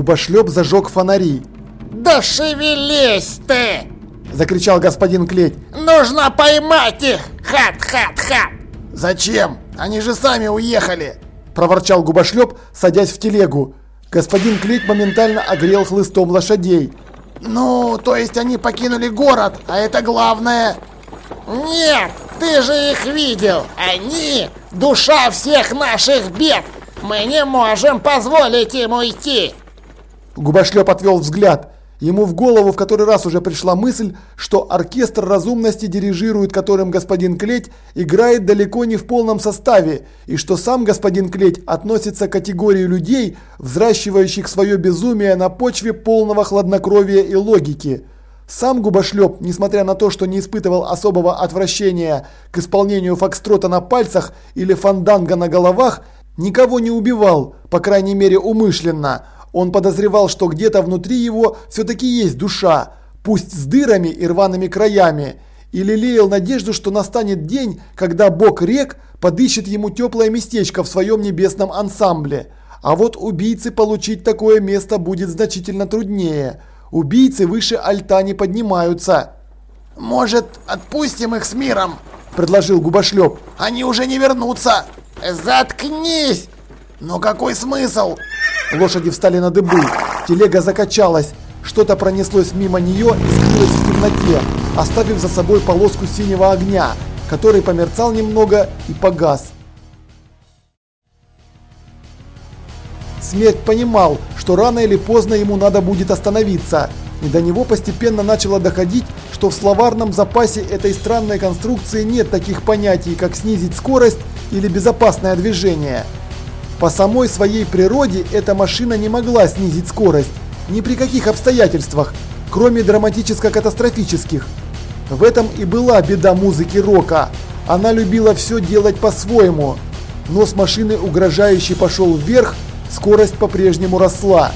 Губошлеп зажег фонари. «Да шевелись ты!» – закричал господин Клеть. «Нужно поймать их! Хат-хат-хат!» «Зачем? Они же сами уехали!» – проворчал Губошлеп, садясь в телегу. Господин Клеть моментально огрел хлыстом лошадей. «Ну, то есть они покинули город, а это главное!» «Нет, ты же их видел! Они – душа всех наших бед! Мы не можем позволить им уйти!» Губошлеп отвел взгляд. Ему в голову в который раз уже пришла мысль, что оркестр разумности, дирижирует которым господин Клеть, играет далеко не в полном составе, и что сам господин Клеть относится к категории людей, взращивающих свое безумие на почве полного хладнокровия и логики. Сам Губошлеп, несмотря на то, что не испытывал особого отвращения к исполнению фокстрота на пальцах или фанданга на головах, никого не убивал, по крайней мере умышленно – он подозревал, что где-то внутри его все-таки есть душа, пусть с дырами и рваными краями, и лелеял надежду, что настанет день, когда бог рек подыщет ему теплое местечко в своем небесном ансамбле. А вот убийце получить такое место будет значительно труднее. Убийцы выше альта не поднимаются. «Может, отпустим их с миром?» – предложил Губошлеп. «Они уже не вернутся!» «Заткнись!» «Но какой смысл?» Лошади встали на дыбы, телега закачалась, что-то пронеслось мимо нее и скрылось в темноте, оставив за собой полоску синего огня, который померцал немного и погас. Смерть понимал, что рано или поздно ему надо будет остановиться, и до него постепенно начало доходить, что в словарном запасе этой странной конструкции нет таких понятий, как снизить скорость или безопасное движение. По самой своей природе эта машина не могла снизить скорость, ни при каких обстоятельствах, кроме драматическо-катастрофических. В этом и была беда музыки рока. Она любила все делать по-своему. Нос машины угрожающе пошел вверх, скорость по-прежнему росла.